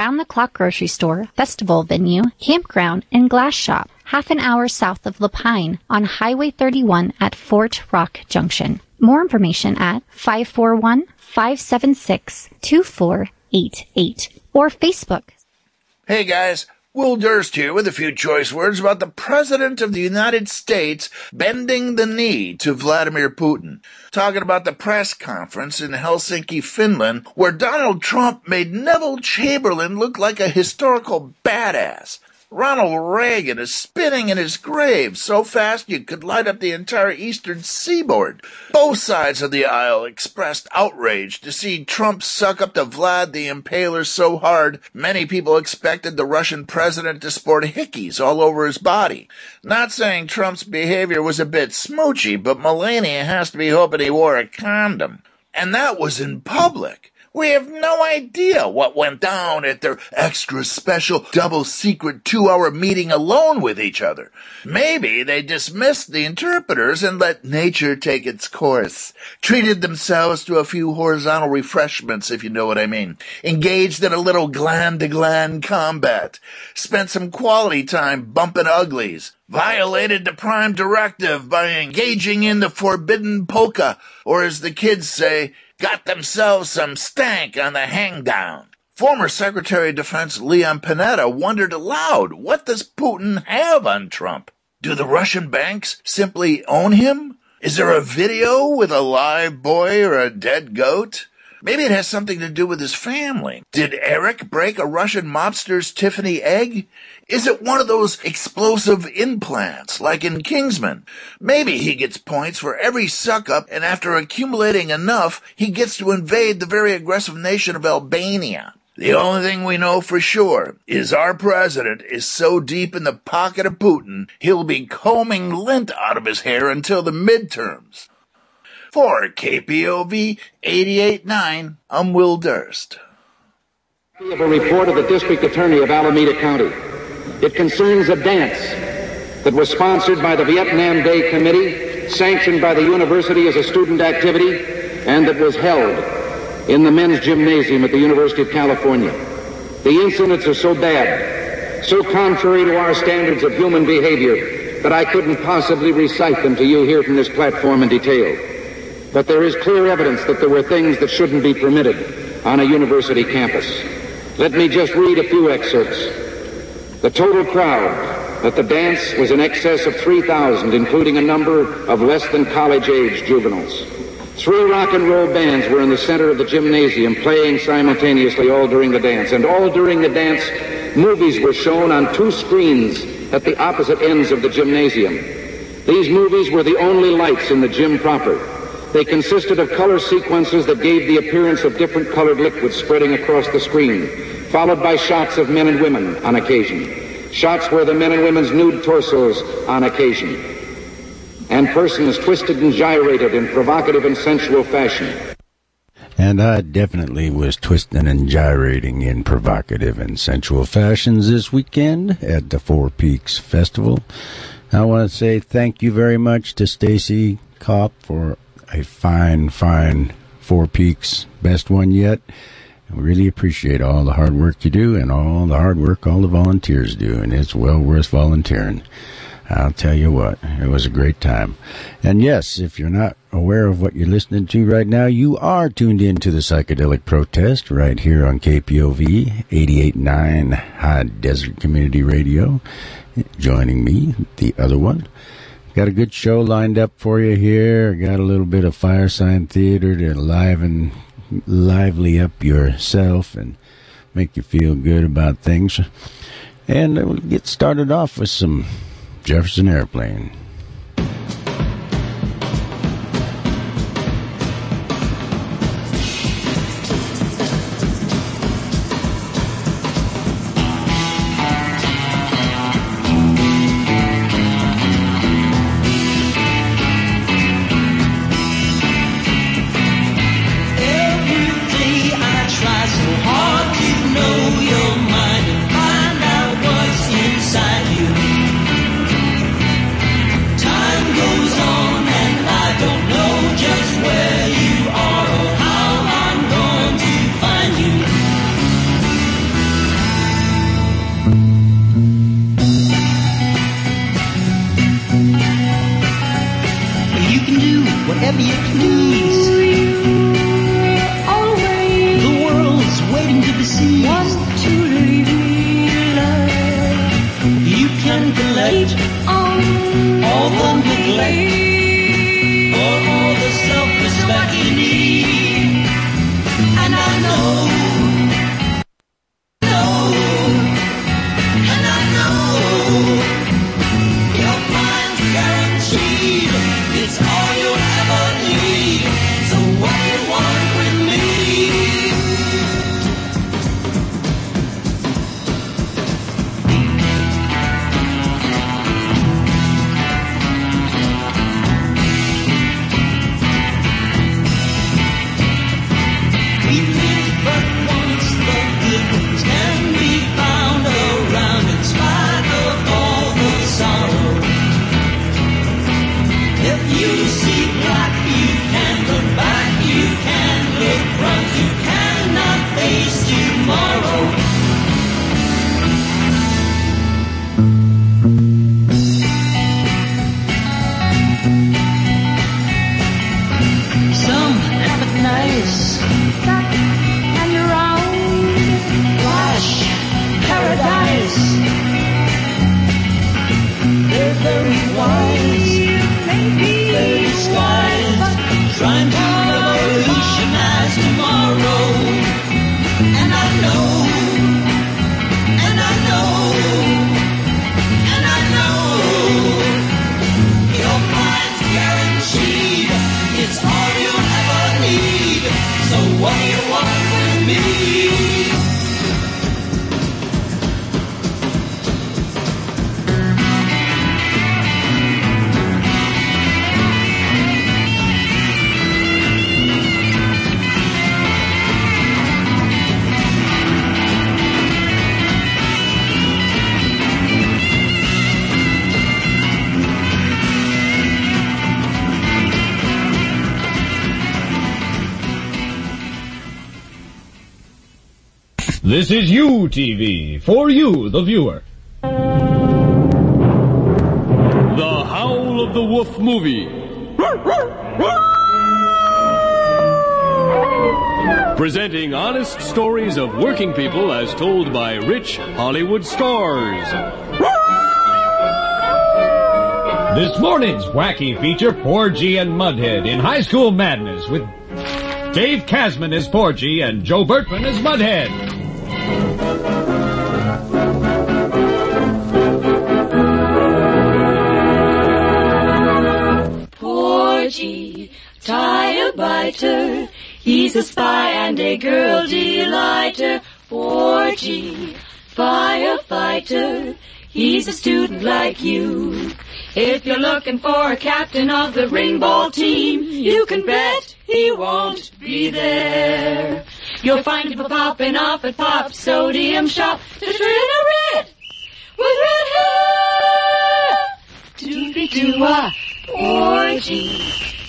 Round the clock grocery store, festival venue, campground, and glass shop, half an hour south of La Pine on Highway 31 at Fort Rock Junction. More information at 541 576 2488 or Facebook. Hey guys, Will Durst here with a few choice words about the President of the United States bending the knee to Vladimir Putin. Talking about the press conference in Helsinki, Finland, where Donald Trump made Neville Chamberlain look like a historical badass. Ronald Reagan is spinning in his grave so fast you could light up the entire eastern seaboard. Both sides of the aisle expressed outrage to see Trump suck up to Vlad the Impaler so hard many people expected the Russian president to sport hickeys all over his body. Not saying Trump's behavior was a bit smoochy, but Melania has to be hoping he wore a condom. And that was in public. We have no idea what went down at their extra special double secret two hour meeting alone with each other. Maybe they dismissed the interpreters and let nature take its course. Treated themselves to a few horizontal refreshments, if you know what I mean. Engaged in a little gland to gland combat. Spent some quality time bumping uglies violated the prime directive by engaging in the forbidden polka, or as the kids say, got themselves some stank on the hangdown. Former Secretary of Defense Leon Panetta wondered aloud, what does Putin have on Trump? Do the Russian banks simply own him? Is there a video with a live boy or a dead goat? Maybe it has something to do with his family. Did Eric break a Russian mobster's Tiffany egg? Is it one of those explosive implants like in Kingsman? Maybe he gets points for every suck up and after accumulating enough, he gets to invade the very aggressive nation of Albania. The only thing we know for sure is our president is so deep in the pocket of Putin, he'll be combing lint out of his hair until the midterms. For KPOV 88.9, I'm Will Durst. Of a report of the district attorney of Alameda County. It concerns a dance that was sponsored by the Vietnam Day Committee, sanctioned by the university as a student activity, and that was held in the men's gymnasium at the University of California. The incidents are so bad, so contrary to our standards of human behavior, that I couldn't possibly recite them to you here from this platform in detail. But there is clear evidence that there were things that shouldn't be permitted on a university campus. Let me just read a few excerpts. The total crowd at the dance was in excess of 3,000, including a number of less than college age juveniles. Three rock and roll bands were in the center of the gymnasium playing simultaneously all during the dance. And all during the dance, movies were shown on two screens at the opposite ends of the gymnasium. These movies were the only lights in the gym proper. They consisted of color sequences that gave the appearance of different colored liquids spreading across the screen, followed by shots of men and women on occasion, shots where the men and women's nude torsos on occasion, and persons twisted and gyrated in provocative and sensual fashion. And I definitely was twisting and gyrating in provocative and sensual fashions this weekend at the Four Peaks Festival. I want to say thank you very much to Stacy Kopp for a fine, fine Four Peaks best one yet. We really appreciate all the hard work you do and all the hard work all the volunteers do, and it's well worth volunteering. I'll tell you what, it was a great time. And yes, if you're not aware of what you're listening to right now, you are tuned in to the Psychedelic Protest right here on KPOV 889 High Desert Community Radio. Joining me, the other one, Got a good show lined up for you here. Got a little bit of Firesign Theatre to liven, lively up yourself and make you feel good about things. And we'll get started off with some Jefferson Airplane. UTV, for you, the viewer. The Howl of the Wolf movie. Presenting honest stories of working people as told by rich Hollywood stars. This morning's wacky feature, Porgy and Mudhead in High School Madness with Dave Casman as Porgy and Joe Bertman as Mudhead. He's a spy and a girl delighter. Porgy, Tirebiter. He's a student like you. If you're looking for a captain of the ring ball team, you can bet he won't be there. You'll find him popping off at Pop Sodium Shop to turn a red with red hair. Doobie doo orgy,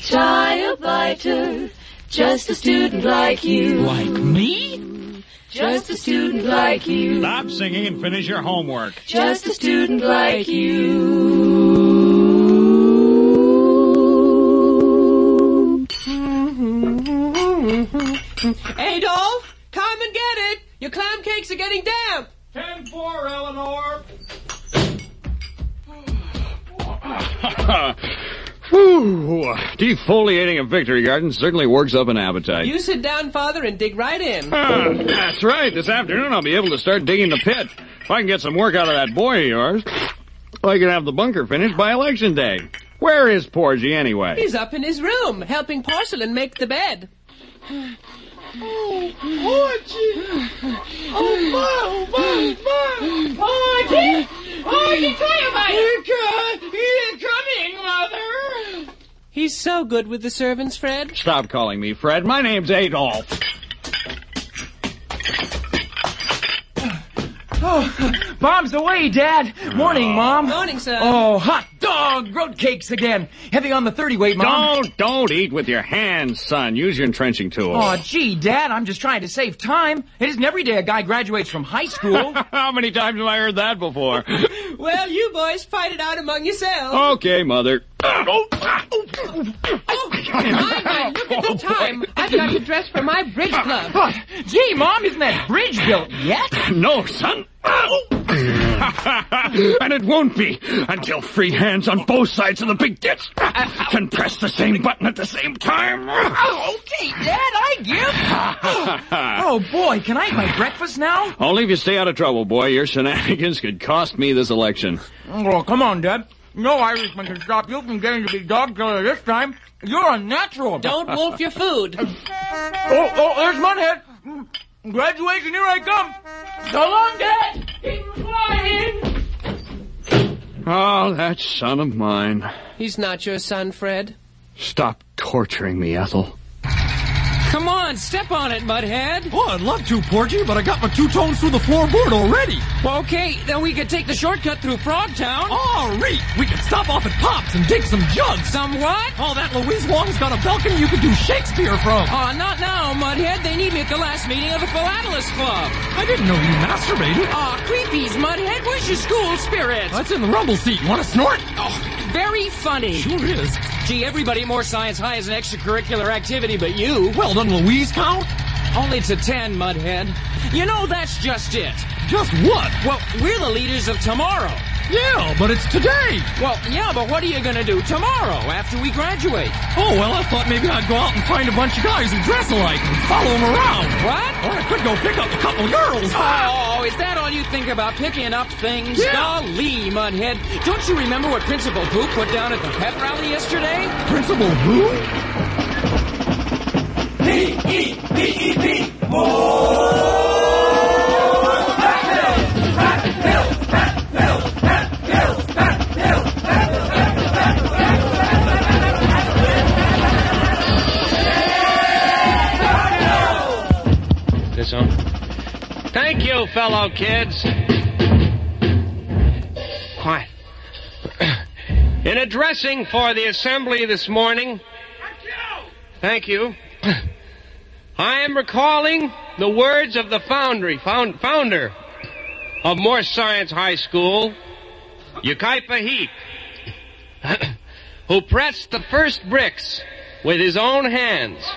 Tirebiter, just a student like you. Like me? Just a student like you. Stop singing and finish your homework. Just a student like you. Adolf, come and get it. Your clam cakes are getting damp. 10-4, Eleanor. Whew. Defoliating a victory garden certainly works up an appetite. You sit down, Father, and dig right in. Ah, that's right. This afternoon I'll be able to start digging the pit. If I can get some work out of that boy of yours, I can have the bunker finished by election day. Where is Porgy anyway? He's up in his room, helping Porcelain make the bed. Oh, Porgy! Oh, my, my, my! Porgy! Oh, Porgy, tell about it! You're coming, Mother! He's so good with the servants, Fred. Stop calling me Fred. My name's Adolf. Oh, Bomb's away, Dad. Morning, oh. Mom. Morning, son. Oh, hot dog road cakes again. Heavy on the 30 weight, Mom. Don't, don't eat with your hands, son. Use your entrenching tool. Oh, gee, Dad, I'm just trying to save time. It isn't every day a guy graduates from high school. How many times have I heard that before? well, you boys fight it out among yourselves. Okay, Mother. Oh, my, my, look at the time. I've got to dress for my bridge club. Oh, gee, Mom, isn't that bridge built yet? No, son. and it won't be until free hands on both sides of the big ditch can press the same button at the same time. Oh, okay, Dad, I give. oh, boy, can I eat my breakfast now? Only if you stay out of trouble, boy. Your shenanigans could cost me this election. Oh, come on, Dad. No Irishman can stop you from getting to be dog killer this time. You're unnatural. Don't wolf your food. oh, oh, there's Mudhead. Graduation, here I come. So long, Dad. Keep flying. Oh, that son of mine. He's not your son, Fred. Stop torturing me, Ethel. Come on, step on it, Mudhead. Oh, I'd love to, Porgy, but I got my two tones through the floorboard already. Well, okay, then we could take the shortcut through Frogtown. Oh, Reet, we could stop off at Pops and dig some jugs. Some what? Oh, that Louise Wong's got a balcony you could do Shakespeare from. Oh, not now, Mudhead. They need me at the last meeting of the Philatelist Club. I didn't know you masturbated. Aw, oh, creepies, Mudhead. Where's your school spirit? That's in the rumble seat. You Want to snort? Oh, very funny. Sure is. Gee, everybody at Morse Science High is an extracurricular activity but you. Well, doesn't Louise count? Only to ten, Mudhead. You know, that's just it. Just what? Well, we're the leaders of tomorrow. Yeah, but it's today. Well, yeah, but what are you gonna do tomorrow after we graduate? Oh, well, I thought maybe I'd go out and find a bunch of guys who dress alike and follow them around. What? Or I could go pick up a couple of girls. Oh, is that all you think about picking up things? Yeah. Golly, Mudhead. Don't you remember what Principal Poop put down at the pep rally yesterday? Principal who? This Thank you, fellow kids. Quiet. In addressing for the assembly this morning, thank you. I am recalling the words of the foundry, found, founder of Morse Science High School, Ukaipa Heap, who pressed the first bricks with his own hands.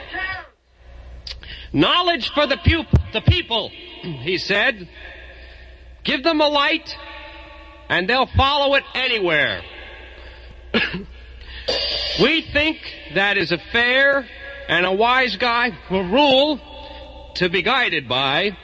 Knowledge for the, the people, he said. Give them a light, and they'll follow it anywhere. we think that is a fair and a wise guy a rule to be guided by.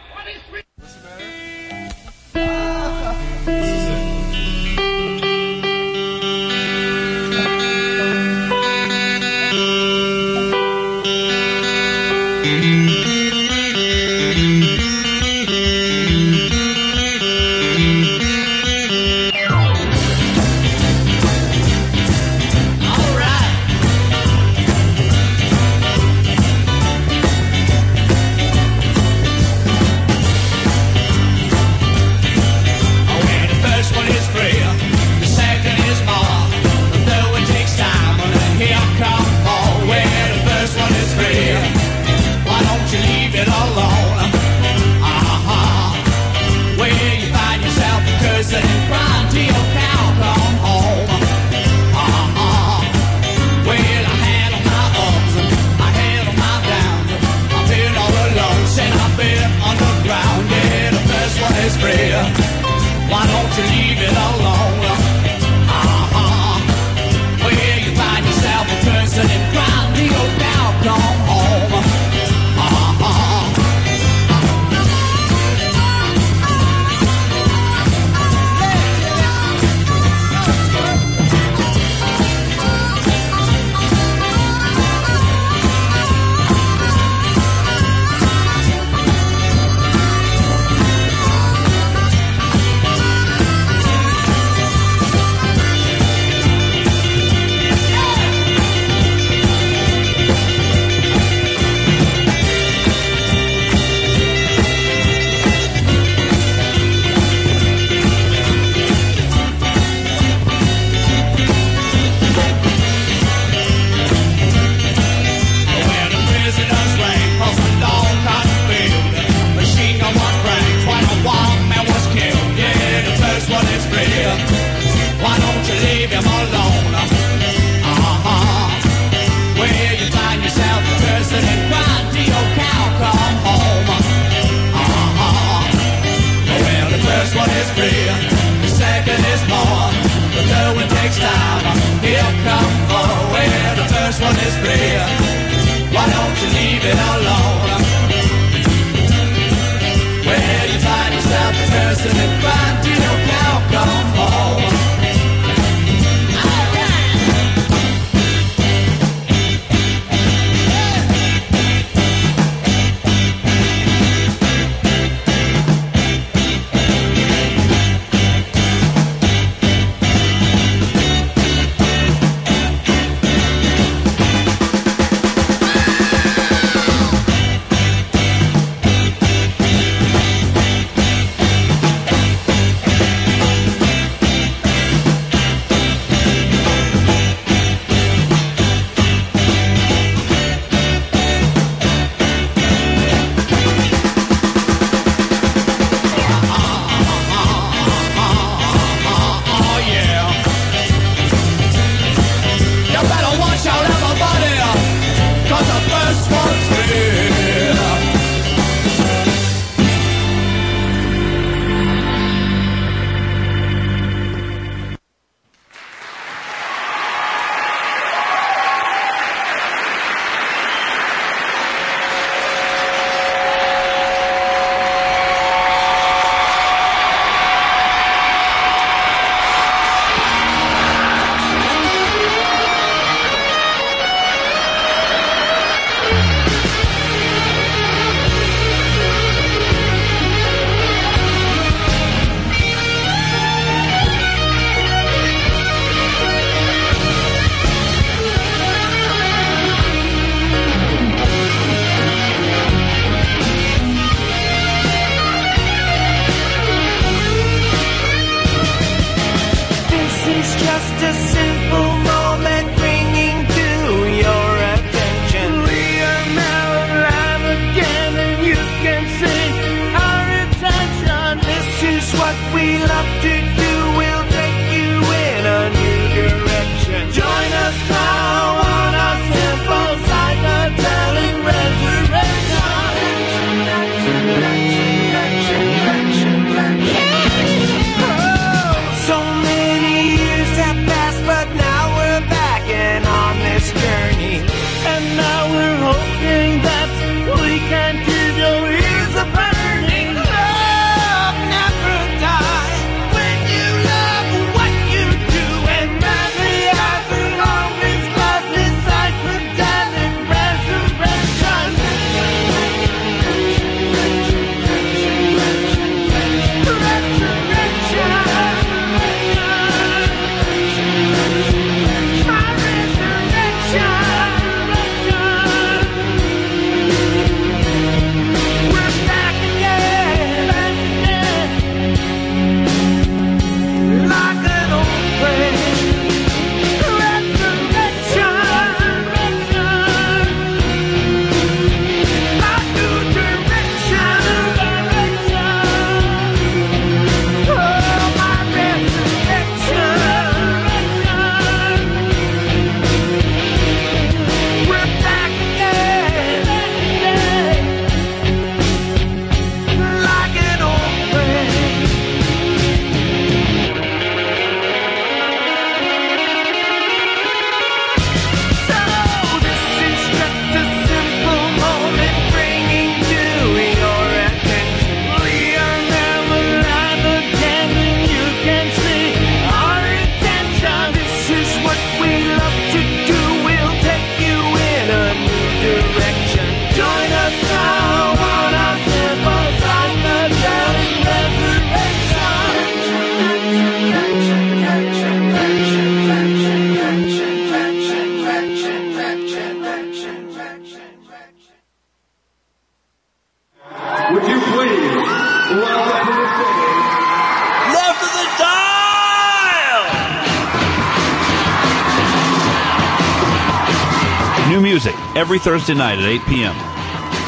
Thursday night at 8 p.m.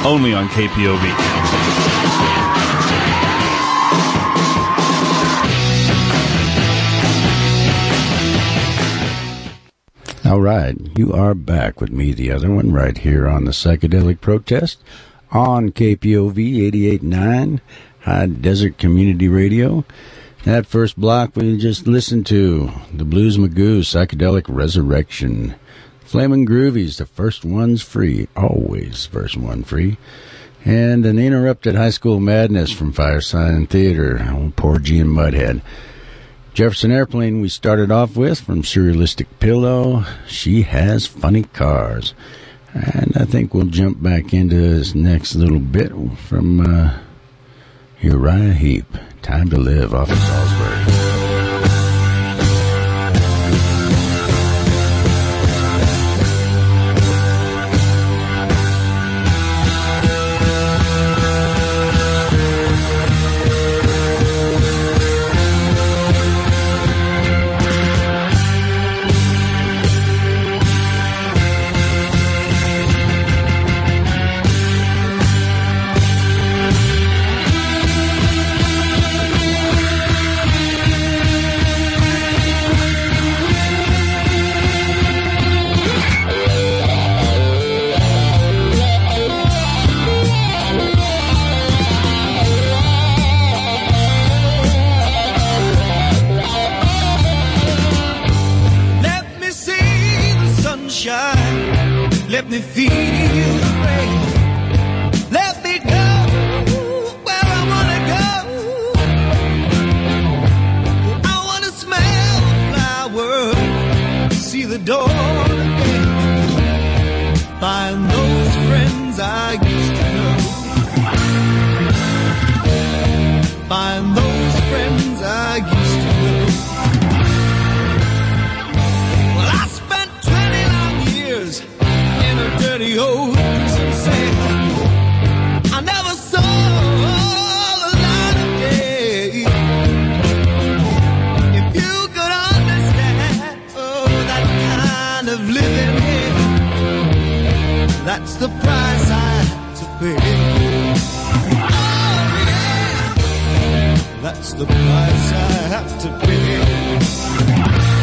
Only on KPOV. All right, you are back with me, the other one, right here on the psychedelic protest on KPOV 88.9 High Desert Community Radio. That first block we just listened to, the Blues Magoo Psychedelic Resurrection. Flaming Groovies, the first one's free, always first one free. And an interrupted high school madness from Firesign and Theater, oh, poor Gene Mudhead. Jefferson Airplane we started off with from Surrealistic Pillow, She Has Funny Cars. And I think we'll jump back into this next little bit from uh, Uriah Heep, Time to Live off of Salisbury. I have to pay.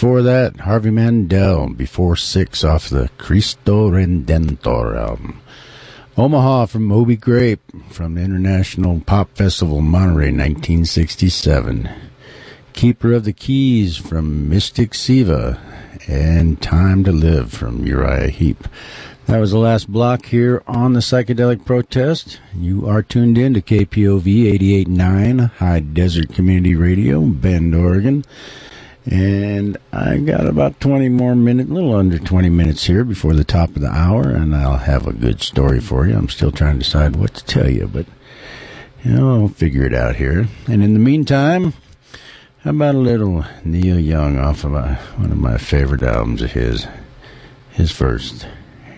Before that, Harvey Mandel, before six off the Cristo Redentor album. Omaha from Moby Grape from the International Pop Festival Monterey 1967. Keeper of the Keys from Mystic Siva and Time to Live from Uriah Heep. That was the last block here on the Psychedelic Protest. You are tuned in to KPOV 88.9 High Desert Community Radio, Bend, Oregon. And I got about 20 more minutes, a little under 20 minutes here before the top of the hour, and I'll have a good story for you. I'm still trying to decide what to tell you, but you know, I'll figure it out here. And in the meantime, how about a little Neil Young off of uh, one of my favorite albums of his? His first.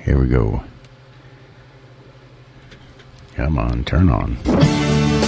Here we go. Come on, turn on.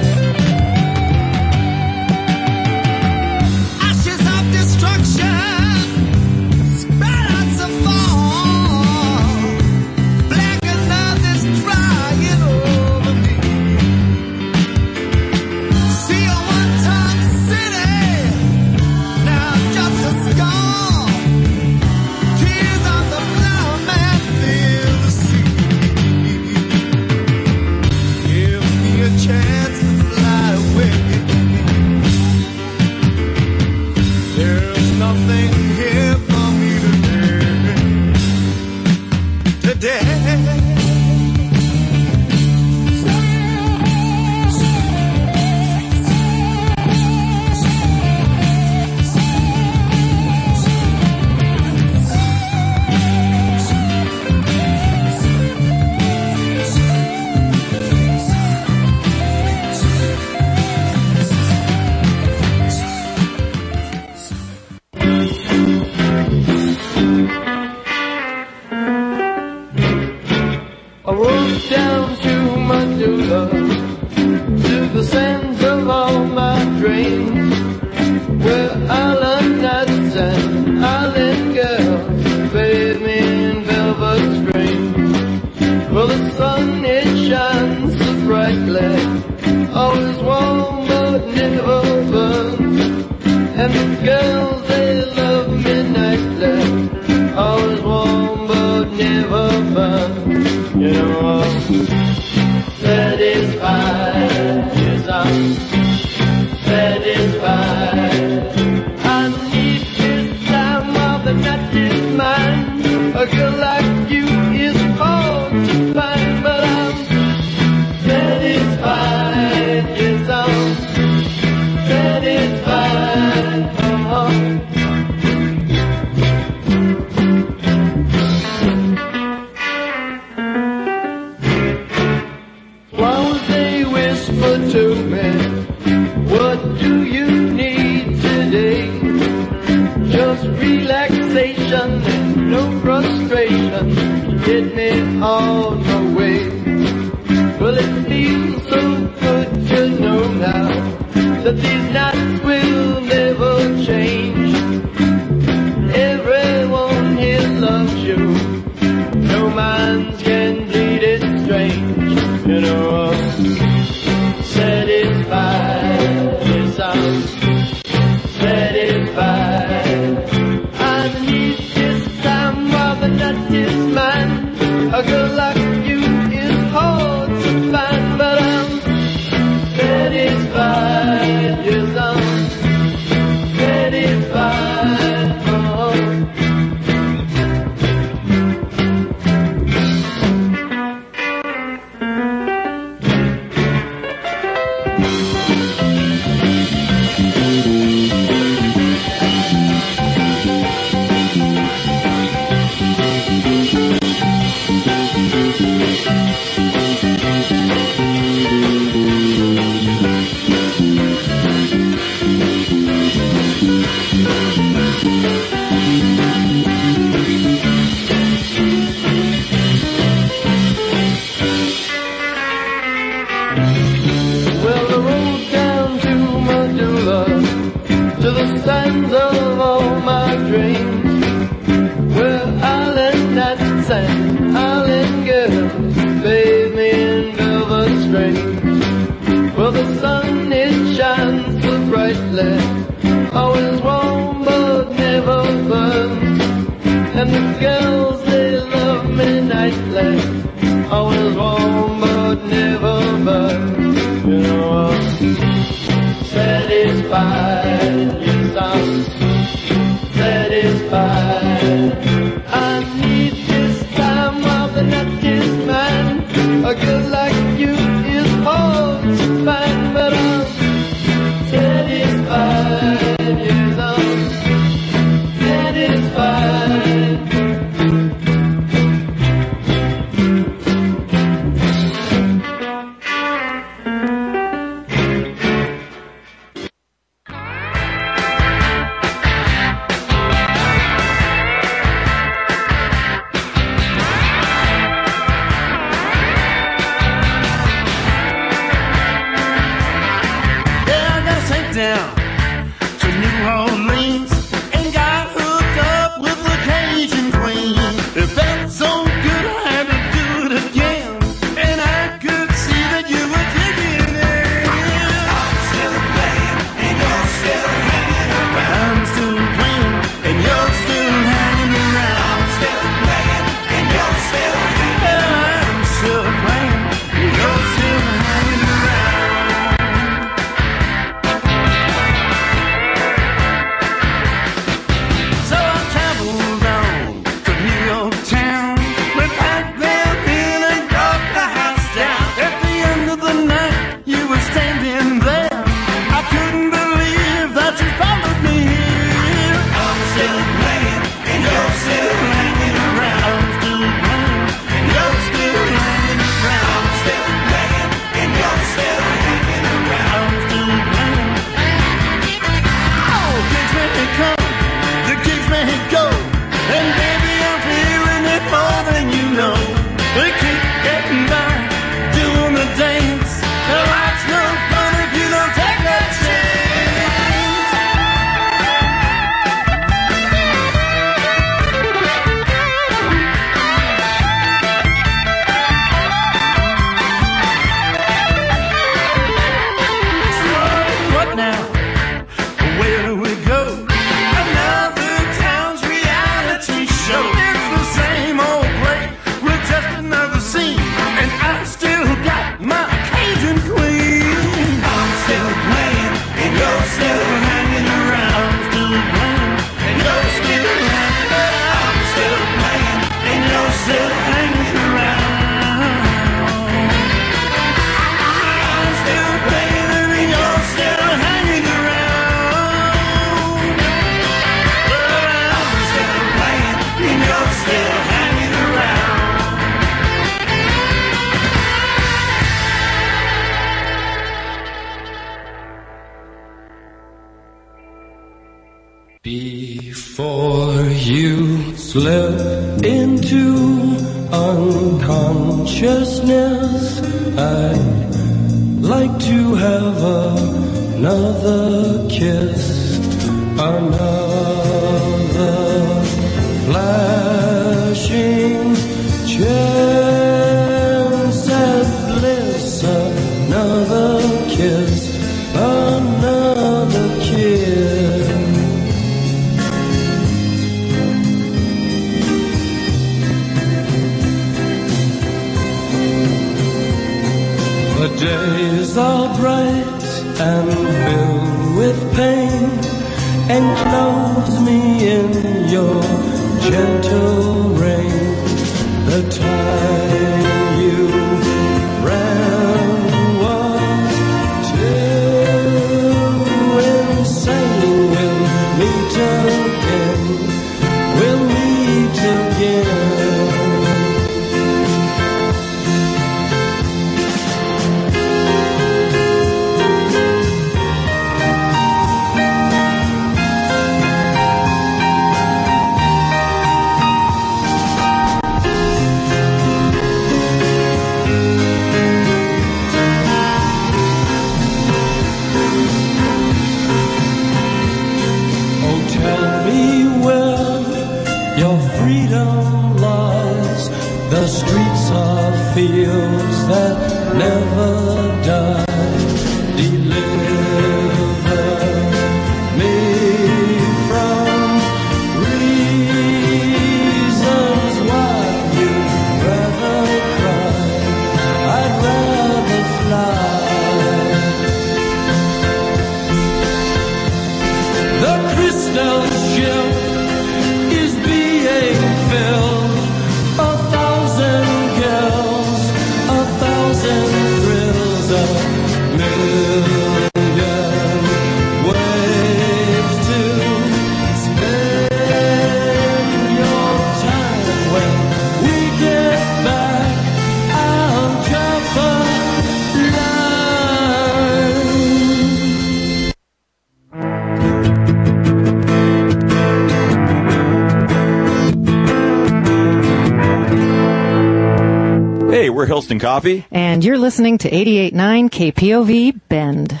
Hey, Coffee. And you're listening to 88.9 KPOV Bend.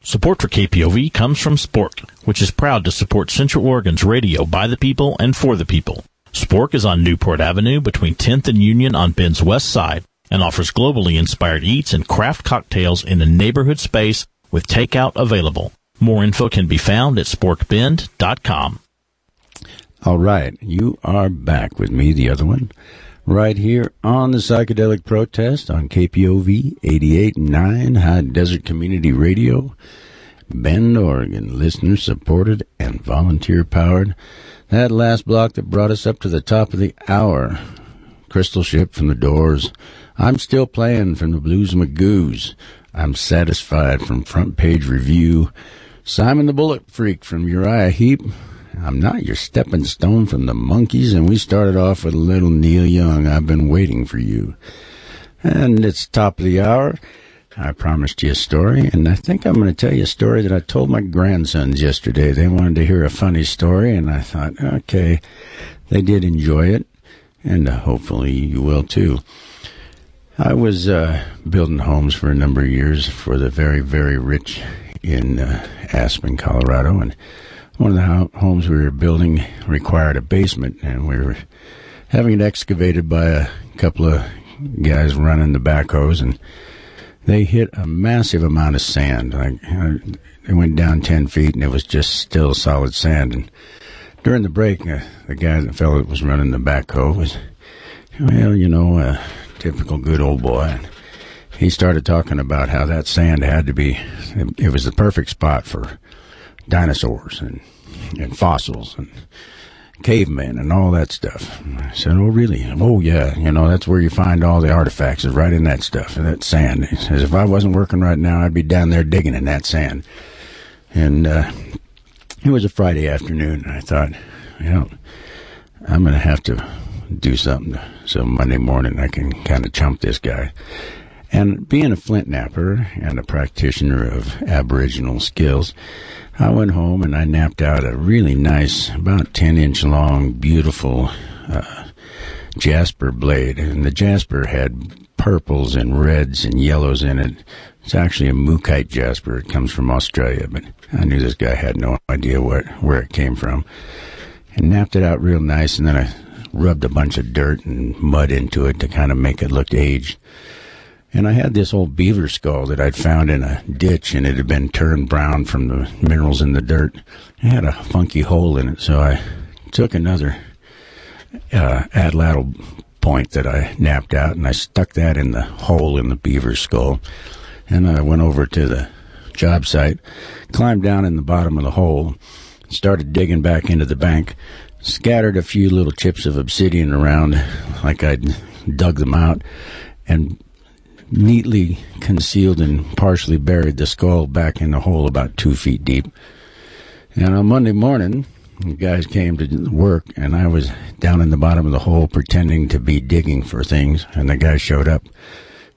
Support for KPOV comes from Spork, which is proud to support Central Oregon's radio by the people and for the people. Spork is on Newport Avenue between 10th and Union on Bend's west side and offers globally inspired eats and craft cocktails in a neighborhood space with takeout available. More info can be found at sporkbend.com. All right, you are back with me, the other one, right here on the Psychedelic Protest on KPOV 88.9 High Desert Community Radio, Bend, Oregon. Listener supported and volunteer powered. That last block that brought us up to the top of the hour. Crystal Ship from the Doors. I'm still playing from the Blues Magoos. I'm satisfied from Front Page Review. Simon the Bullet Freak from Uriah Heep. I'm not your stepping stone from the Monkees, and we started off with little Neil Young. I've been waiting for you. And it's top of the hour. I promised you a story, and I think I'm going to tell you a story that I told my grandsons yesterday. They wanted to hear a funny story, and I thought, okay, they did enjoy it, and hopefully you will too. I was uh, building homes for a number of years for the very, very rich in uh, Aspen, Colorado, and one of the homes we were building required a basement, and we were having it excavated by a couple of guys running the backhoes, and they hit a massive amount of sand. Like uh, it went down ten feet, and it was just still solid sand. And during the break, uh, the guy, the fellow that was running the backhoe, was, well, you know, a typical good old boy. And he started talking about how that sand had to be. It, it was the perfect spot for dinosaurs and and fossils and cavemen and all that stuff. I said, "Oh, really? Oh, yeah. You know, that's where you find all the artifacts is right in that stuff, in that sand." He says, "If I wasn't working right now, I'd be down there digging in that sand." And uh, it was a Friday afternoon, and I thought, you know, I'm going to have to do something so Monday morning I can kind of chump this guy. And being a flint knapper and a practitioner of Aboriginal skills, I went home and I knapped out a really nice, about 10 inch long, beautiful uh, jasper blade. And the jasper had purples and reds and yellows in it. It's actually a mookaite jasper. It comes from Australia, but I knew this guy had no idea what, where it came from. And knapped it out real nice, and then I rubbed a bunch of dirt and mud into it to kind of make it look aged. And I had this old beaver skull that I'd found in a ditch and it had been turned brown from the minerals in the dirt. It had a funky hole in it, so I took another uh, atlatl point that I knapped out and I stuck that in the hole in the beaver skull. And I went over to the job site, climbed down in the bottom of the hole, started digging back into the bank, scattered a few little chips of obsidian around like I'd dug them out, and neatly concealed and partially buried the skull back in the hole about two feet deep. And on Monday morning, the guys came to work, and I was down in the bottom of the hole pretending to be digging for things. And the guy showed up.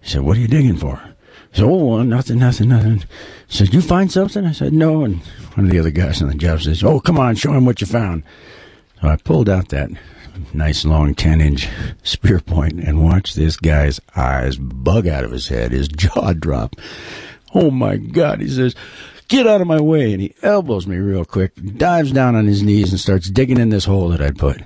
He said, "What are you digging for?" I said, "Oh, nothing, nothing, nothing." He said, "You find something?" I said, "No." And one of the other guys on the job says, "Oh, come on, show him what you found." So I pulled out that nice long 10 inch spear point and watch this guy's eyes bug out of his head, his jaw drop. Oh my God. He says, get out of my way. And he elbows me real quick, dives down on his knees and starts digging in this hole that I'd put.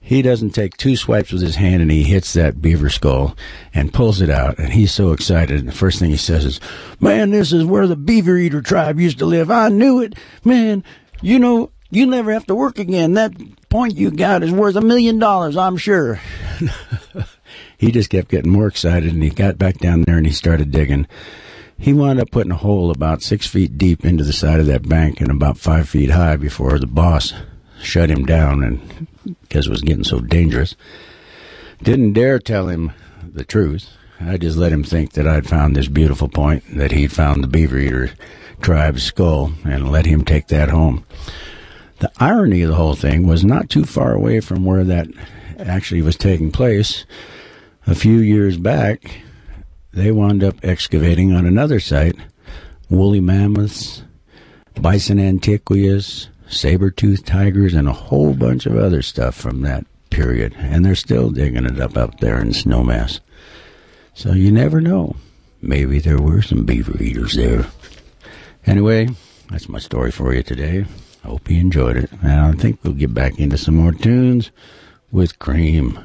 He doesn't take two swipes with his hand and he hits that beaver skull and pulls it out. And he's so excited. And the first thing he says is, man, this is where the beaver eater tribe used to live. I knew it. Man, you know, you never have to work again. That point you got is worth a million dollars, I'm sure. he just kept getting more excited and he got back down there and he started digging. He wound up putting a hole about six feet deep into the side of that bank and about five feet high before the boss shut him down and because it was getting so dangerous. Didn't dare tell him the truth. I just let him think that I'd found this beautiful point, that he'd found the beaver eater tribe's skull, and let him take that home. The irony of the whole thing was not too far away from where that actually was taking place. A few years back, they wound up excavating on another site woolly mammoths, bison antiquus, saber-toothed tigers, and a whole bunch of other stuff from that period. And they're still digging it up up there in Snowmass. So you never know. Maybe there were some beaver eaters there. Anyway, that's my story for you today. Hope you enjoyed it. And I think we'll get back into some more tunes with Cream.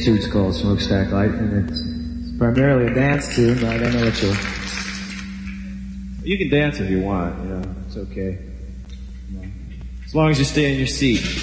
Tune's called Smokestack Light, and it's primarily a dance tune, but I don't know what you—you can dance if you want, you know, it's okay. As long as you stay in your seat.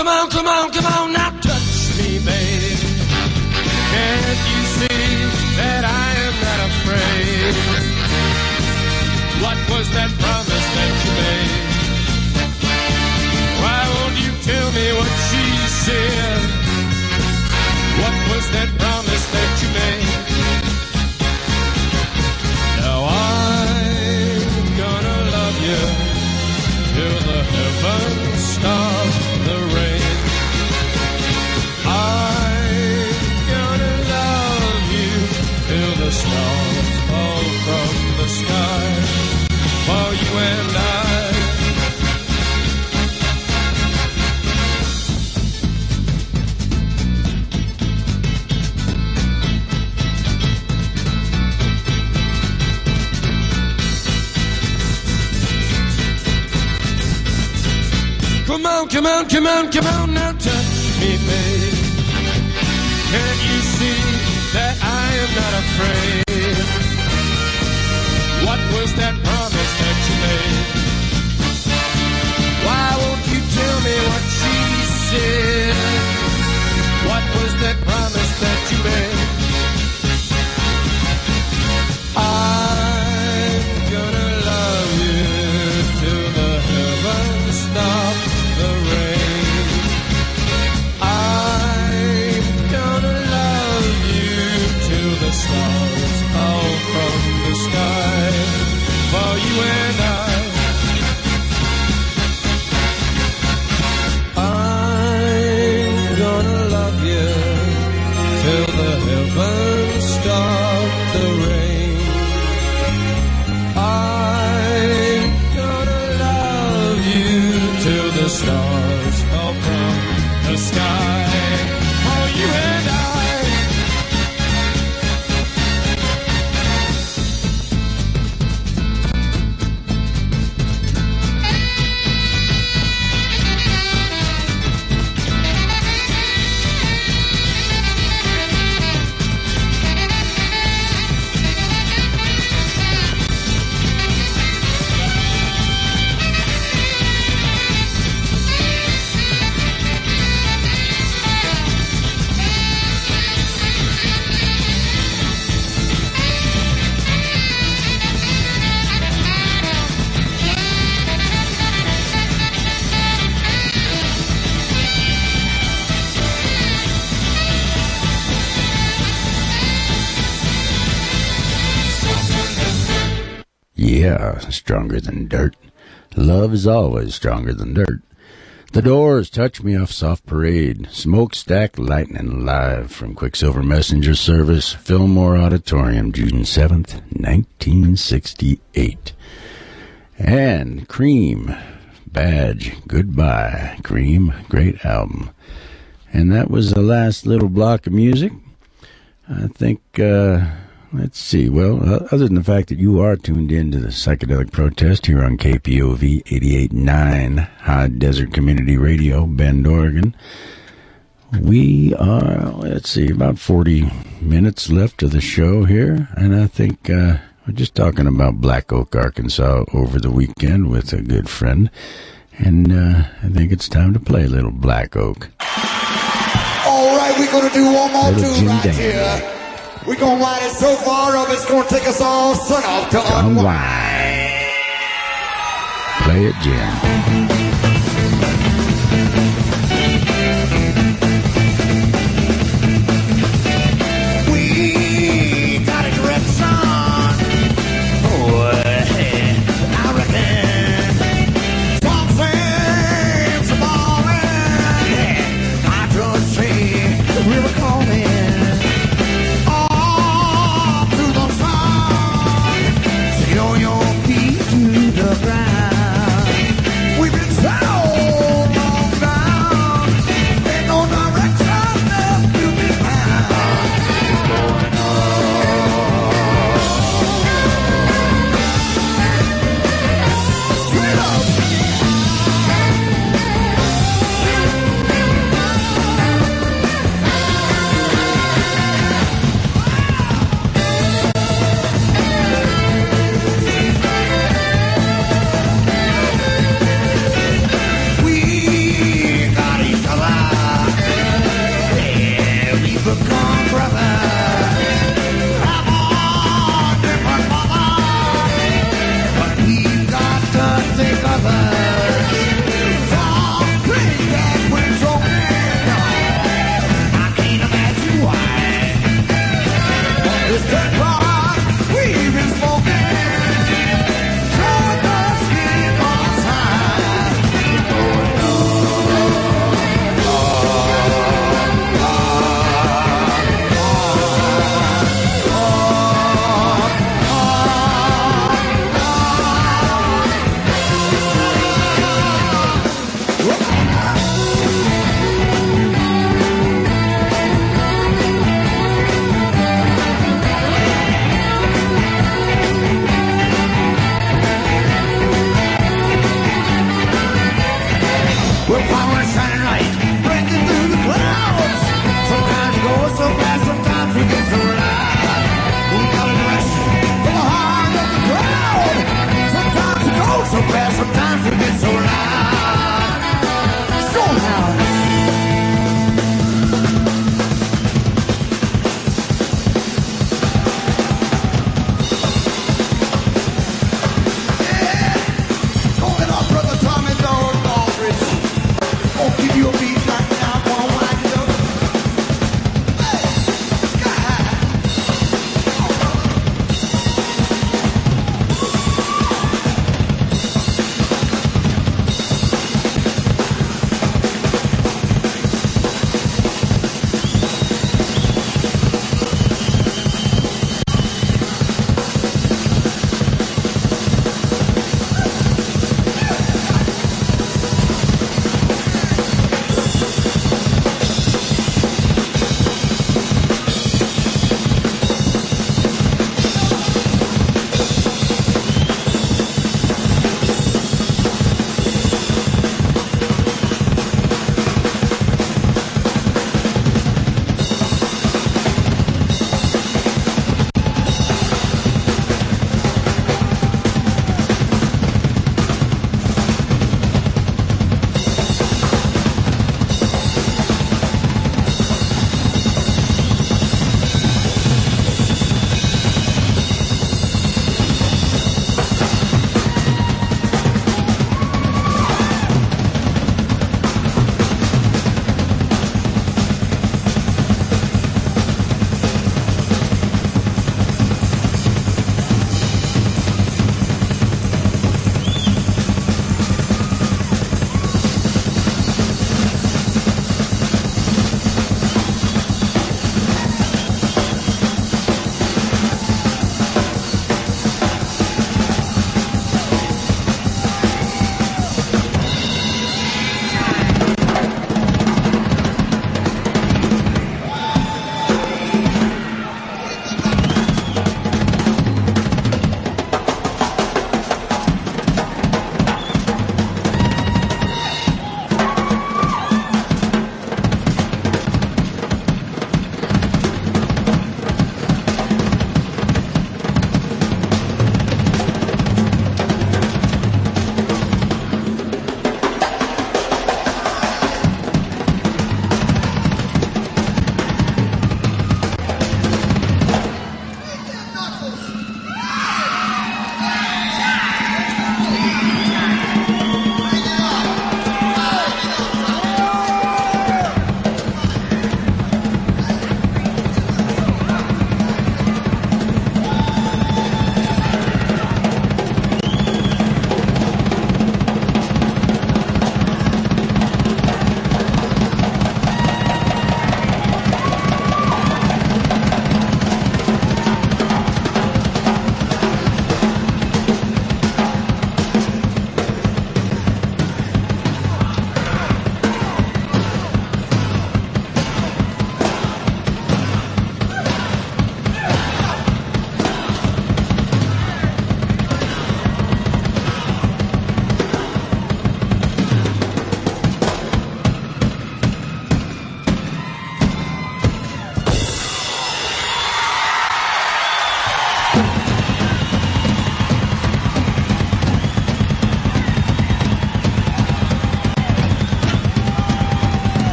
come on, come on, come on, now touch me, babe. Can't you see that I am not afraid? What was that? Come on, come on, now touch me, babe. Can't you see that I am not afraid? What was that promise? Stronger than dirt. Love is always stronger than dirt. The Doors, Touch Me Off Soft Parade, Smokestack Lightning Live from Quicksilver Messenger Service, Fillmore Auditorium, June 7th, 1968. And Cream, Badge, Goodbye, Cream, great album. And that was the last little block of music. I think, uh, let's see. Well, uh, other than the fact that you are tuned in to the psychedelic protest here on KPOV 88.9 High Desert Community Radio, Bend, Oregon, we are, let's see, about 40 minutes left of the show here. And I think, uh, we're just talking about Black Oak, Arkansas over the weekend with a good friend. And, uh, I think it's time to play a little Black Oak. All right, we're gonna do one more Little tune right Dan. here. We're gonna ride it so far up, it's gonna take us all sun off to unwind. Play it, Jim.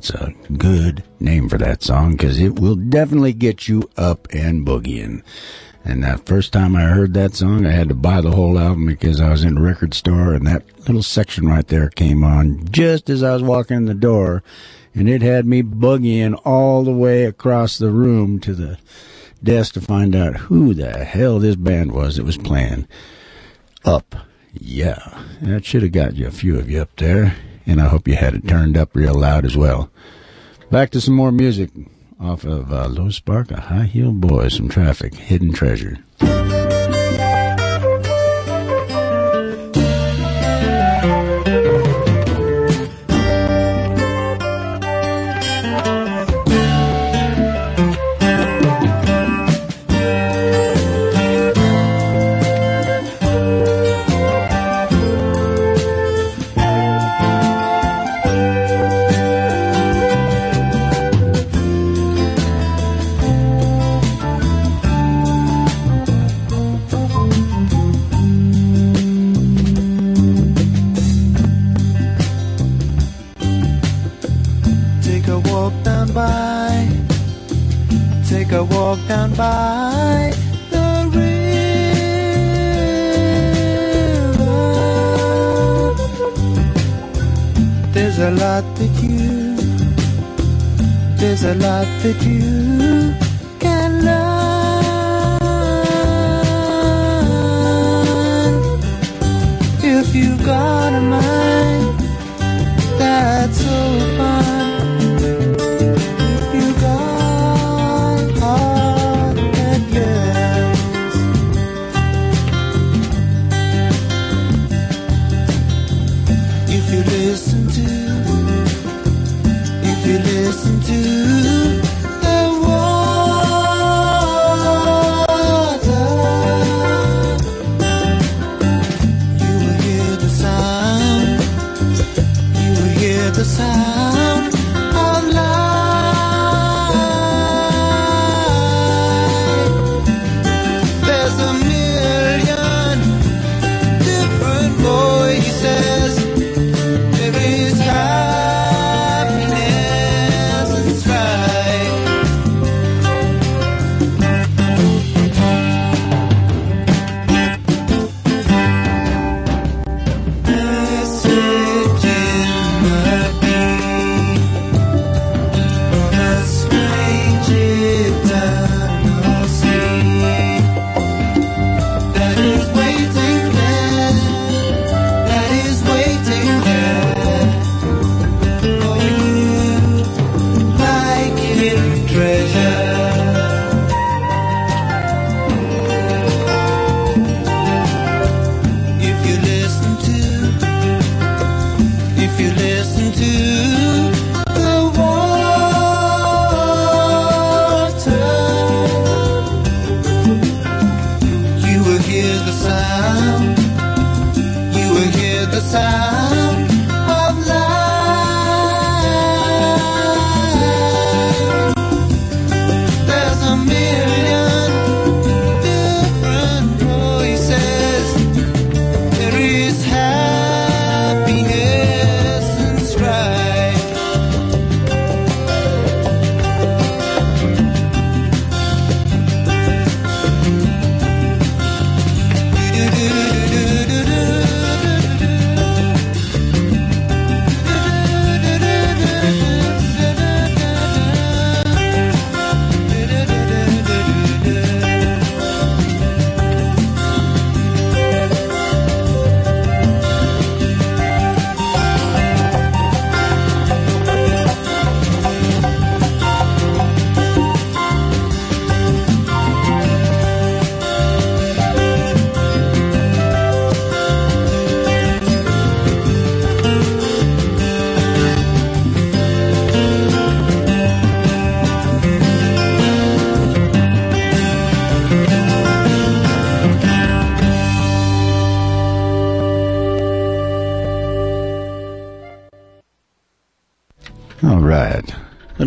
That's a good name for that song because it will definitely get you up and boogieing. And that first time I heard that song, I had to buy the whole album because I was in the record store, and that little section right there came on just as I was walking in the door, and it had me boogieing all the way across the room to the desk to find out who the hell this band was that was playing. Up. Yeah. That should have got you a few of you up there, and I hope you had it turned up real loud as well. Back to some more music off of uh, Low Spark, a High Heel Boy, some traffic, Hidden Treasure. By the river. There's a lot that you, there's a lot that you can learn if you've got a mind that's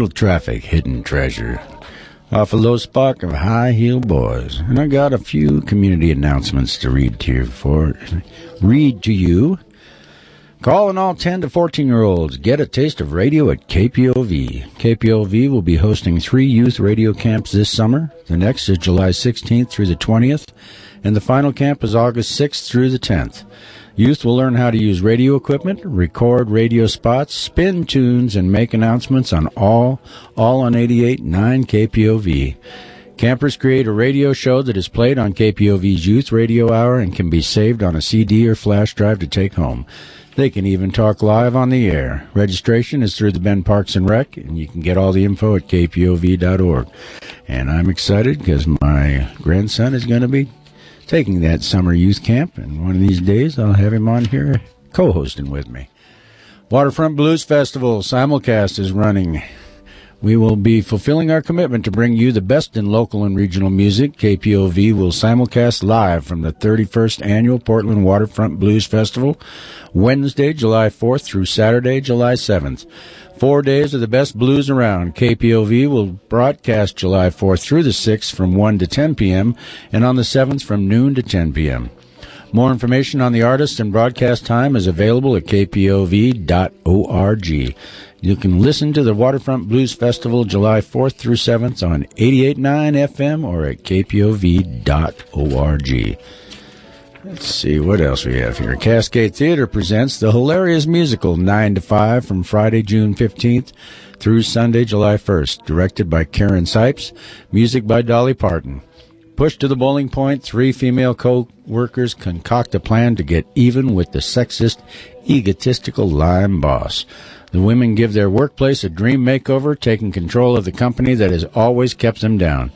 Little traffic, hidden treasure. Off a low spark of high heel boys. And I got a few community announcements to read to you for read to you. Calling all 10 to 14 year olds, get a taste of radio at KPOV. KPOV will be hosting three youth radio camps this summer. The next is July 16th through the 20th, and the final camp is August 6th through the 10th. Youth will learn how to use radio equipment, record radio spots, spin tunes, and make announcements on all, all on 88.9 KPOV. Campers create a radio show that is played on KPOV's Youth Radio Hour and can be saved on a CD or flash drive to take home. They can even talk live on the air. Registration is through the Bend Parks and Rec, and you can get all the info at kpov.org. And I'm excited because my grandson is going to be taking that summer youth camp, and one of these days I'll have him on here co-hosting with me. Waterfront Blues Festival simulcast is running. We will be fulfilling our commitment to bring you the best in local and regional music. KPOV will simulcast live from the 31st annual Portland Waterfront Blues Festival, Wednesday, July 4th through Saturday, July 7th. Four days of the best blues around. KPOV will broadcast July 4th through the 6th from 1 to 10 p.m. and on the 7th from noon to 10 p.m. More information on the artist and broadcast time is available at kpov.org. You can listen to the Waterfront Blues Festival July 4th through 7th on 88.9 FM or at kpov.org. Let's see what else we have here. Cascade Theater presents the hilarious musical 9 to 5 from Friday, June 15th through Sunday, July 1st, directed by Karen Sipes, music by Dolly Parton. Pushed to the bowling point, three female co-workers concoct a plan to get even with the sexist, egotistical lime boss. The women give their workplace a dream makeover, taking control of the company that has always kept them down.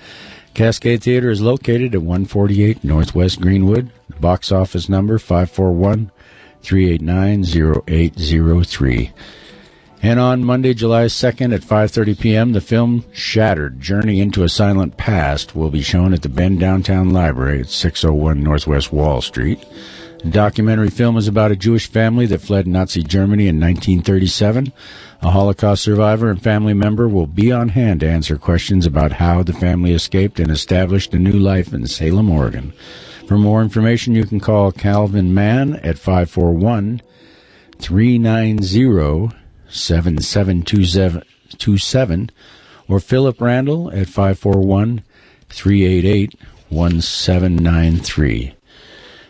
Cascade Theater is located at 148 Northwest Greenwood. Box office number 541 389 0803. And on Monday, July 2nd at 5:30 p.m., the film Shattered: Journey into a Silent Past will be shown at the Bend Downtown Library at 601 Northwest Wall Street. The documentary film is about a Jewish family that fled Nazi Germany in 1937. A Holocaust survivor and family member will be on hand to answer questions about how the family escaped and established a new life in Salem, Oregon. For more information, you can call Calvin Mann at 541 390 7727 or Philip Randall at 541 388 1793.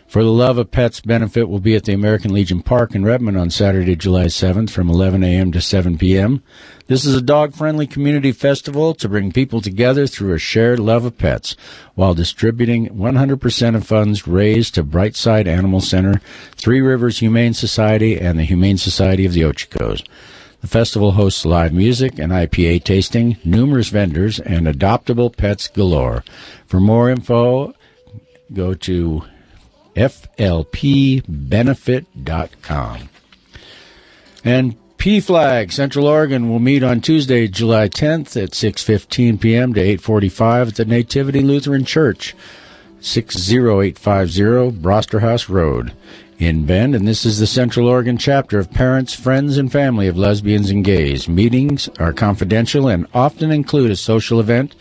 For the Love of Pets benefit will be at the American Legion Park in Redmond on Saturday, July 7th from 11 a.m. to 7 p.m. This is a dog-friendly community festival to bring people together through a shared love of pets while distributing 100% of funds raised to Brightside Animal Center, Three Rivers Humane Society, and the Humane Society of the Ochocos. The festival hosts live music and IPA tasting, numerous vendors, and adoptable pets galore. For more info, go to flpbenefit.com. And PFLAG Central Oregon will meet on Tuesday, July 10th at 6:15 p.m. to 8:45 at the Nativity Lutheran Church, 60850 Brosterhous Road in Bend, and this is the Central Oregon chapter of Parents, Friends, and Family of Lesbians and Gays. Meetings are confidential and often include a social event,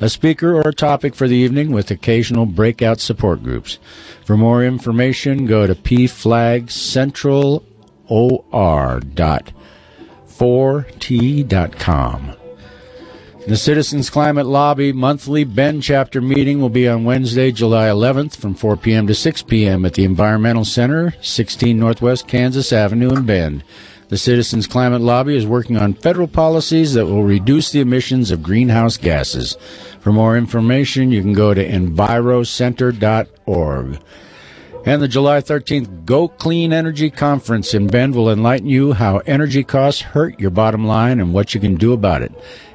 a speaker, or a topic for the evening with occasional breakout support groups. For more information, go to pflagcentralor.4t.com. The Citizens Climate Lobby monthly Bend chapter meeting will be on Wednesday, July 11th from 4 p.m. to 6 p.m. at the Environmental Center, 16 Northwest Kansas Avenue in Bend. The Citizens Climate Lobby is working on federal policies that will reduce the emissions of greenhouse gases. For more information, you can go to envirocenter.org. And the July 13th Go Clean Energy Conference in Bend will enlighten you how energy costs hurt your bottom line and what you can do about it.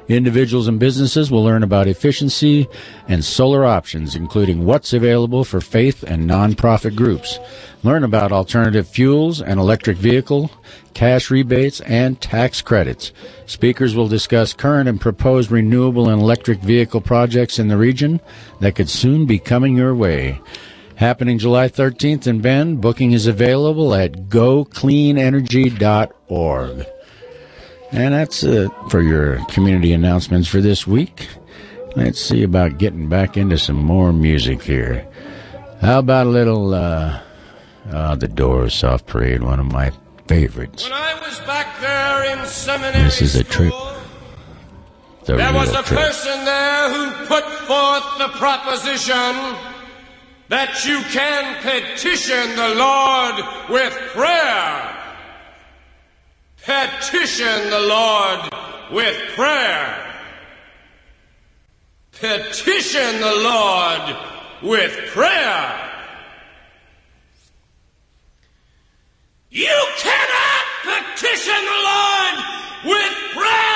Individuals and businesses will learn about efficiency and solar options, including what's available for faith and nonprofit groups. Learn about alternative fuels and electric vehicle, cash rebates, and tax credits. Speakers will discuss current and proposed renewable and electric vehicle projects in the region that could soon be coming your way. Happening July 13th in Bend. Booking is available at gocleanenergy.org. And that's it for your community announcements for this week. Let's see about getting back into some more music here. How about a little, uh, uh, The Doors Soft Parade, one of my favorites. When I was back there in seminary This is a trip. The There was a trip. person there who put forth the proposition that you can petition the Lord with prayer. Petition the Lord with prayer. Petition the Lord with prayer. You cannot petition the Lord with prayer.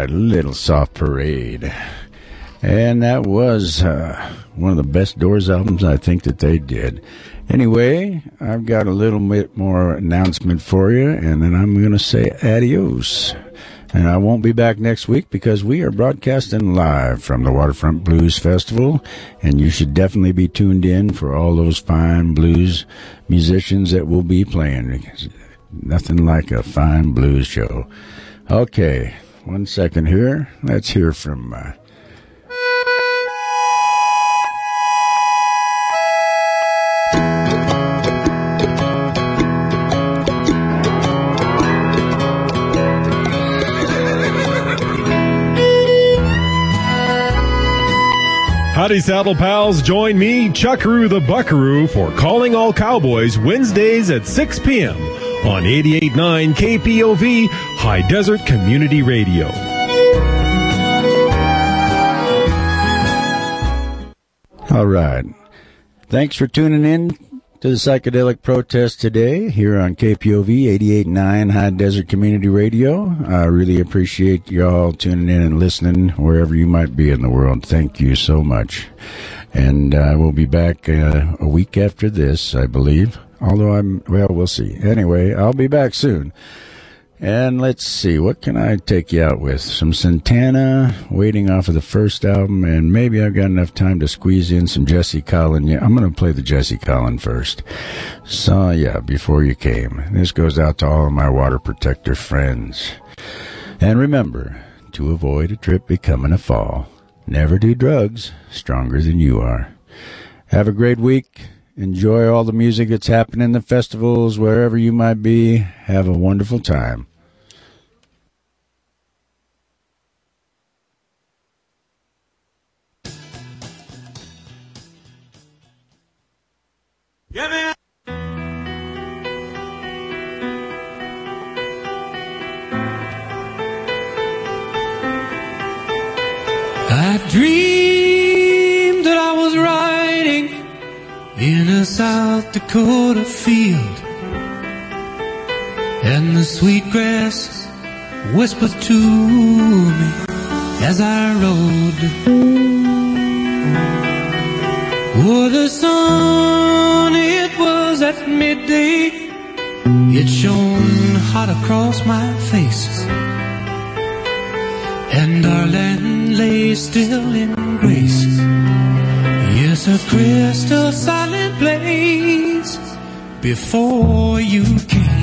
Right, Little Soft Parade. And that was uh, one of the best Doors albums I think that they did. Anyway, I've got a little bit more announcement for you, and then I'm going to say adios. And I won't be back next week because we are broadcasting live from the Waterfront Blues Festival, and you should definitely be tuned in for all those fine blues musicians that will be playing. Nothing like a fine blues show. Okay, one second here. Let's hear from. Uh, Howdy, Saddle Pals. Join me, Chuckaroo the Buckaroo, for Calling All Cowboys Wednesdays at 6 p.m. on 88.9 KPOV High Desert Community Radio. All right. Thanks for tuning in to the psychedelic protest today here on KPOV 88.9 High Desert Community Radio. I really appreciate y'all tuning in and listening wherever you might be in the world. Thank you so much. And uh, we'll be back uh, a week after this, I believe. Although I'm, well, we'll see. Anyway, I'll be back soon. And let's see, what can I take you out with? Some Santana, waiting off of the first album, and maybe I've got enough time to squeeze in some Jesse Colin. Yeah, I'm going to play the Jesse Colin first. So, yeah, before you came. This goes out to all of my water protector friends. And remember, to avoid a trip becoming a fall, never do drugs stronger than you are. Have a great week. Enjoy all the music that's happening in the festivals, wherever you might be. Have a wonderful time. Dakota field, and the sweet grass whispered to me as I rode. Oh, the sun, it was at midday. It shone hot across my face. And our land lay still in grace. Yes, a crystal silent place before you came.